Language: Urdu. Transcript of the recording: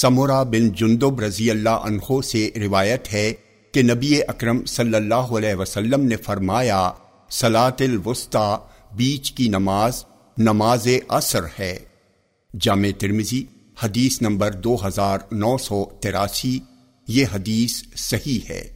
سمورا بن جندب رضی اللہ عنہ سے روایت ہے کہ نبی اکرم صلی اللہ علیہ وسلم نے فرمایا سلاط الوسطی بیچ کی نماز نماز اثر ہے۔ جامع ترمزی حدیث نمبر دو ہزار نو سو تراسی، یہ حدیث صحیح ہے۔